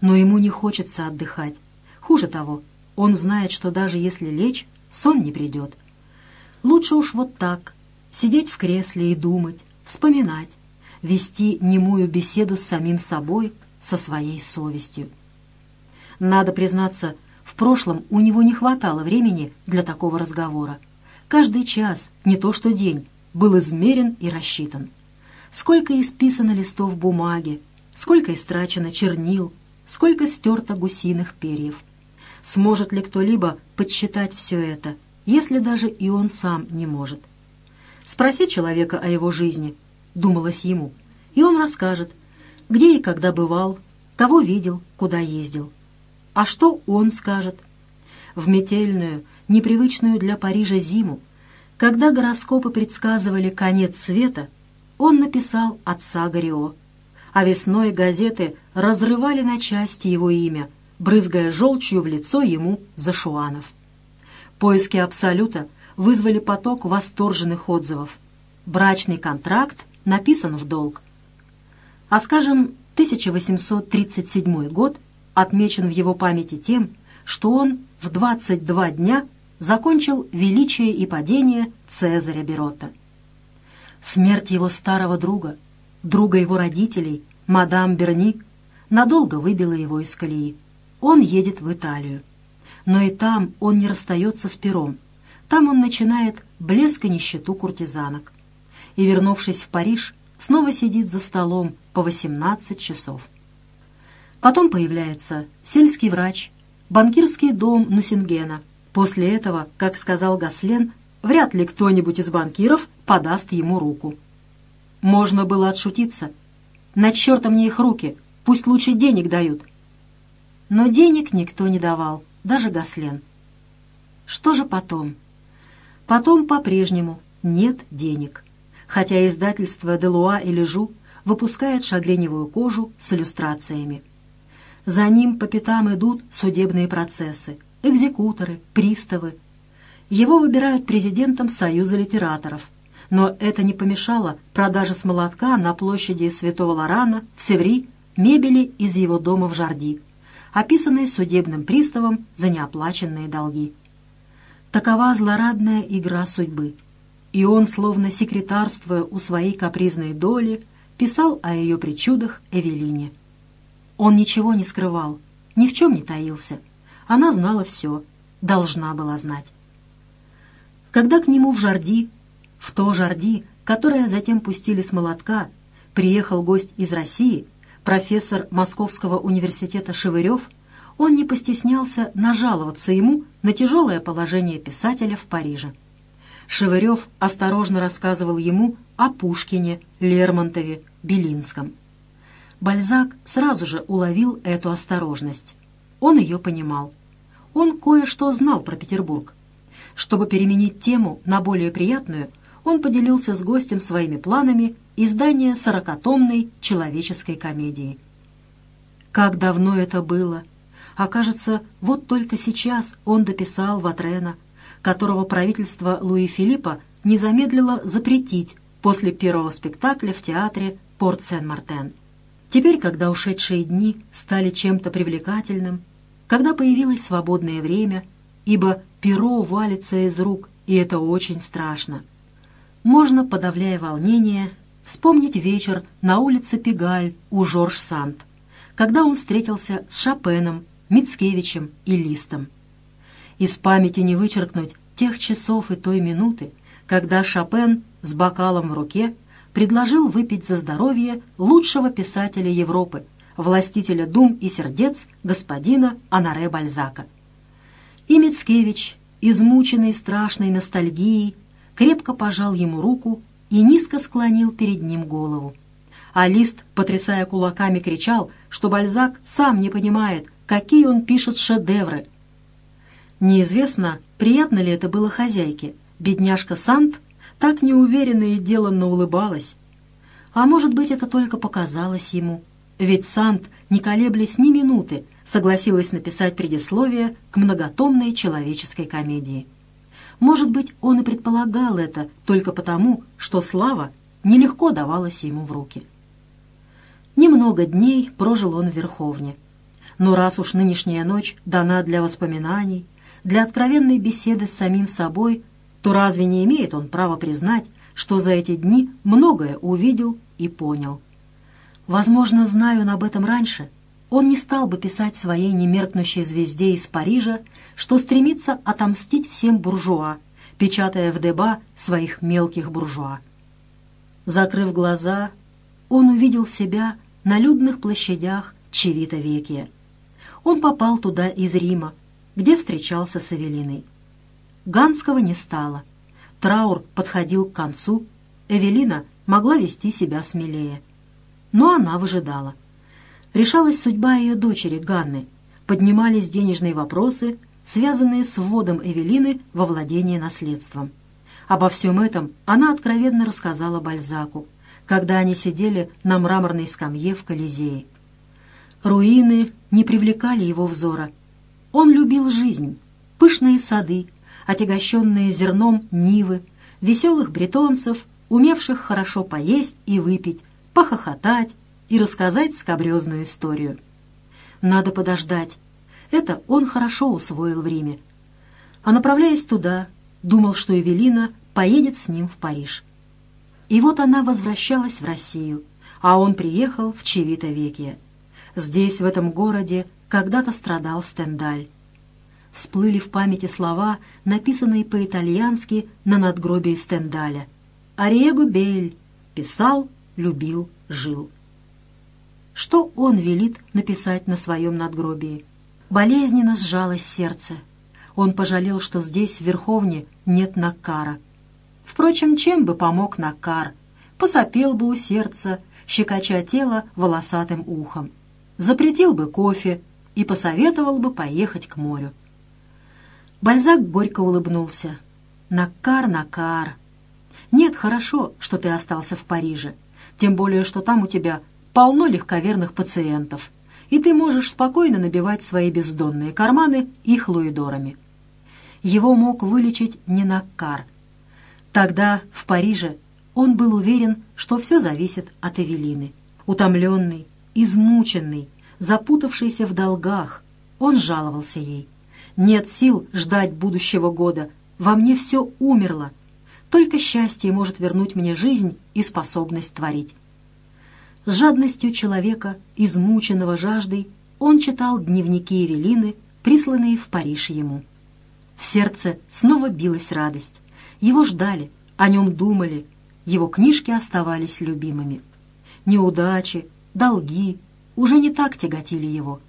Speaker 1: Но ему не хочется отдыхать. Хуже того, он знает, что даже если лечь, сон не придет. Лучше уж вот так, сидеть в кресле и думать, вспоминать, вести немую беседу с самим собой, со своей совестью. Надо признаться, в прошлом у него не хватало времени для такого разговора. Каждый час, не то что день, был измерен и рассчитан. Сколько исписано листов бумаги, сколько истрачено чернил, сколько стерто гусиных перьев. Сможет ли кто-либо подсчитать все это, если даже и он сам не может? Спроси человека о его жизни, думалось ему, и он расскажет, где и когда бывал, кого видел, куда ездил. А что он скажет? В метельную, непривычную для Парижа зиму, когда гороскопы предсказывали конец света, он написал отца Горио, а весной газеты разрывали на части его имя, брызгая желчью в лицо ему за шуанов. Поиски Абсолюта вызвали поток восторженных отзывов. Брачный контракт написан в долг. А скажем, 1837 год отмечен в его памяти тем, что он в 22 дня закончил «Величие и падение» Цезаря Беротта. Смерть его старого друга, друга его родителей, мадам Берни, надолго выбила его из колеи. Он едет в Италию. Но и там он не расстается с пером. Там он начинает блеск и нищету куртизанок. И, вернувшись в Париж, снова сидит за столом по 18 часов. Потом появляется сельский врач, банкирский дом Нусингена. После этого, как сказал Гаслен, вряд ли кто-нибудь из банкиров подаст ему руку. Можно было отшутиться. На черта мне их руки, пусть лучше денег дают. Но денег никто не давал, даже Гаслен. Что же потом? Потом по-прежнему нет денег. Хотя издательство «Делуа» и «Лежу» выпускает шагреневую кожу с иллюстрациями. За ним по пятам идут судебные процессы, экзекуторы, приставы. Его выбирают президентом Союза литераторов. Но это не помешало продаже с молотка на площади Святого Лорана в Севри мебели из его дома в Жарди, описанной судебным приставом за неоплаченные долги. Такова злорадная игра судьбы. И он, словно секретарствуя у своей капризной доли, писал о ее причудах Эвелине. Он ничего не скрывал, ни в чем не таился. Она знала все, должна была знать. Когда к нему в Жарди, в то Жарди, которое затем пустили с молотка, приехал гость из России, профессор Московского университета Шевырев, он не постеснялся нажаловаться ему на тяжелое положение писателя в Париже. Шевырев осторожно рассказывал ему о Пушкине, Лермонтове, Белинском. Бальзак сразу же уловил эту осторожность. Он ее понимал. Он кое-что знал про Петербург. Чтобы переменить тему на более приятную, он поделился с гостем своими планами издания сорокатомной человеческой комедии. Как давно это было! Окажется, вот только сейчас он дописал Ватрена, которого правительство Луи Филиппа не замедлило запретить после первого спектакля в театре Порт-Сен-Мартен. Теперь, когда ушедшие дни стали чем-то привлекательным, когда появилось свободное время, ибо перо валится из рук, и это очень страшно, можно, подавляя волнение, вспомнить вечер на улице Пегаль у Жорж-Сант, когда он встретился с Шопеном, Мицкевичем и Листом. Из памяти не вычеркнуть тех часов и той минуты, когда Шопен с бокалом в руке предложил выпить за здоровье лучшего писателя Европы, властителя дум и сердец господина Анаре Бальзака. И Мицкевич, измученный страшной ностальгией, крепко пожал ему руку и низко склонил перед ним голову. А Лист, потрясая кулаками, кричал, что Бальзак сам не понимает, какие он пишет шедевры. Неизвестно, приятно ли это было хозяйке. Бедняжка Сант так неуверенно и деланно улыбалась. А может быть, это только показалось ему. Ведь Сант, не колеблясь ни минуты, согласилась написать предисловие к многотомной человеческой комедии. Может быть, он и предполагал это только потому, что слава нелегко давалась ему в руки. Немного дней прожил он в Верховне. Но раз уж нынешняя ночь дана для воспоминаний, для откровенной беседы с самим собой, то разве не имеет он права признать, что за эти дни многое увидел и понял? Возможно, знаю он об этом раньше, он не стал бы писать своей немеркнущей звезде из Парижа, что стремится отомстить всем буржуа, печатая в деба своих мелких буржуа. Закрыв глаза, он увидел себя на людных площадях Чевита-Векия. Он попал туда из Рима, где встречался с Эвелиной. Ганского не стало. Траур подходил к концу. Эвелина могла вести себя смелее. Но она выжидала. Решалась судьба ее дочери Ганны. Поднимались денежные вопросы, связанные с вводом Эвелины во владение наследством. Обо всем этом она откровенно рассказала Бальзаку, когда они сидели на мраморной скамье в Колизее. Руины не привлекали его взора. Он любил жизнь, пышные сады, отягощенные зерном нивы, веселых бретонцев, умевших хорошо поесть и выпить, похохотать и рассказать скабрезную историю. Надо подождать. Это он хорошо усвоил в Риме. а направляясь туда, думал, что Эвелина поедет с ним в Париж. И вот она возвращалась в Россию, а он приехал в Чевито-Векье. Здесь, в этом городе, когда-то страдал Стендаль. Всплыли в памяти слова, написанные по-итальянски на надгробии Стендаля. «Ариего Бель» писал, любил, жил. Что он велит написать на своем надгробии? Болезненно сжалось сердце. Он пожалел, что здесь, в Верховне, нет Накара. Впрочем, чем бы помог Накар? Посопел бы у сердца, щекоча тело волосатым ухом. Запретил бы кофе и посоветовал бы поехать к морю. Бальзак горько улыбнулся. «Накар, Накар! Нет, хорошо, что ты остался в Париже. Тем более, что там у тебя полно легковерных пациентов, и ты можешь спокойно набивать свои бездонные карманы их луидорами. Его мог вылечить не Наккар. Тогда, в Париже, он был уверен, что все зависит от Эвелины. Утомленный, измученный, запутавшийся в долгах, он жаловался ей. «Нет сил ждать будущего года. Во мне все умерло. Только счастье может вернуть мне жизнь и способность творить». С жадностью человека, измученного жаждой, он читал дневники Эвелины, присланные в Париж ему. В сердце снова билась радость. Его ждали, о нем думали, его книжки оставались любимыми. Неудачи, долги уже не так тяготили его.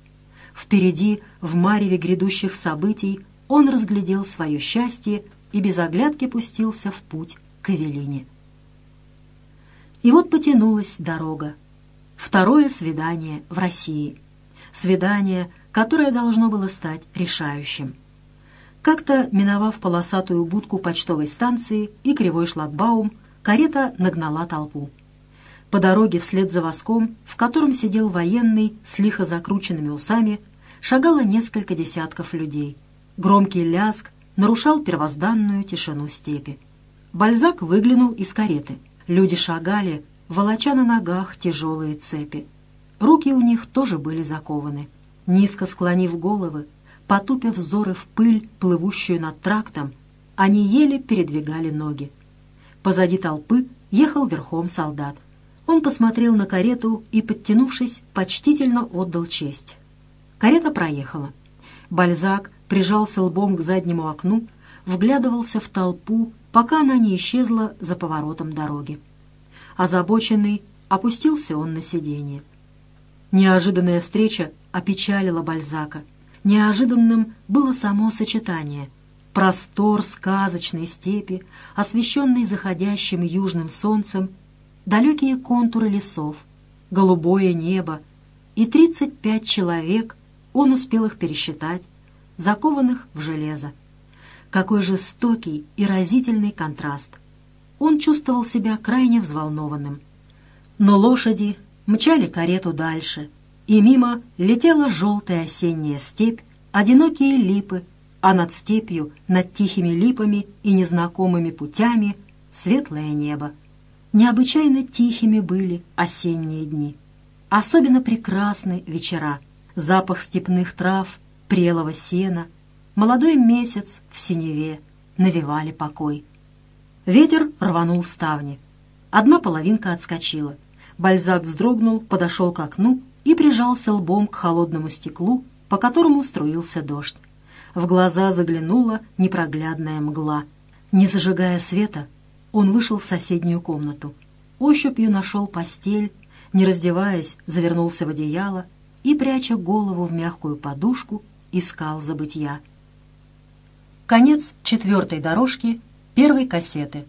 Speaker 1: Впереди, в мареве грядущих событий, он разглядел свое счастье и без оглядки пустился в путь к Эвелине. И вот потянулась дорога. Второе свидание в России. Свидание, которое должно было стать решающим. Как-то, миновав полосатую будку почтовой станции и кривой шлагбаум, карета нагнала толпу. По дороге вслед за воском, в котором сидел военный с лихо закрученными усами, шагало несколько десятков людей. Громкий ляск нарушал первозданную тишину степи. Бальзак выглянул из кареты. Люди шагали, волоча на ногах тяжелые цепи. Руки у них тоже были закованы. Низко склонив головы, потупив взоры в пыль, плывущую над трактом, они еле передвигали ноги. Позади толпы ехал верхом солдат. Он посмотрел на карету и, подтянувшись, почтительно отдал честь. Карета проехала. Бальзак прижался лбом к заднему окну, вглядывался в толпу, пока она не исчезла за поворотом дороги. Озабоченный, опустился он на сиденье. Неожиданная встреча опечалила Бальзака. Неожиданным было само сочетание. Простор сказочной степи, освещенный заходящим южным солнцем, далекие контуры лесов, голубое небо и тридцать пять человек, он успел их пересчитать, закованных в железо. Какой жестокий и разительный контраст — он чувствовал себя крайне взволнованным. Но лошади мчали карету дальше, и мимо летела желтая осенняя степь, одинокие липы, а над степью, над тихими липами и незнакомыми путями светлое небо. Необычайно тихими были осенние дни. Особенно прекрасны вечера. Запах степных трав, прелого сена, молодой месяц в синеве навевали покой. Ветер рванул ставни. Одна половинка отскочила. Бальзак вздрогнул, подошел к окну и прижался лбом к холодному стеклу, по которому струился дождь. В глаза заглянула непроглядная мгла. Не зажигая света, он вышел в соседнюю комнату. Ощупью нашел постель, не раздеваясь, завернулся в одеяло и, пряча голову в мягкую подушку, искал забытья. Конец четвертой дорожки первой кассеты.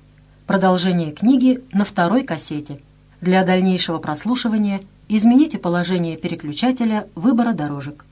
Speaker 1: Продолжение книги на второй кассете. Для дальнейшего прослушивания измените положение переключателя выбора дорожек.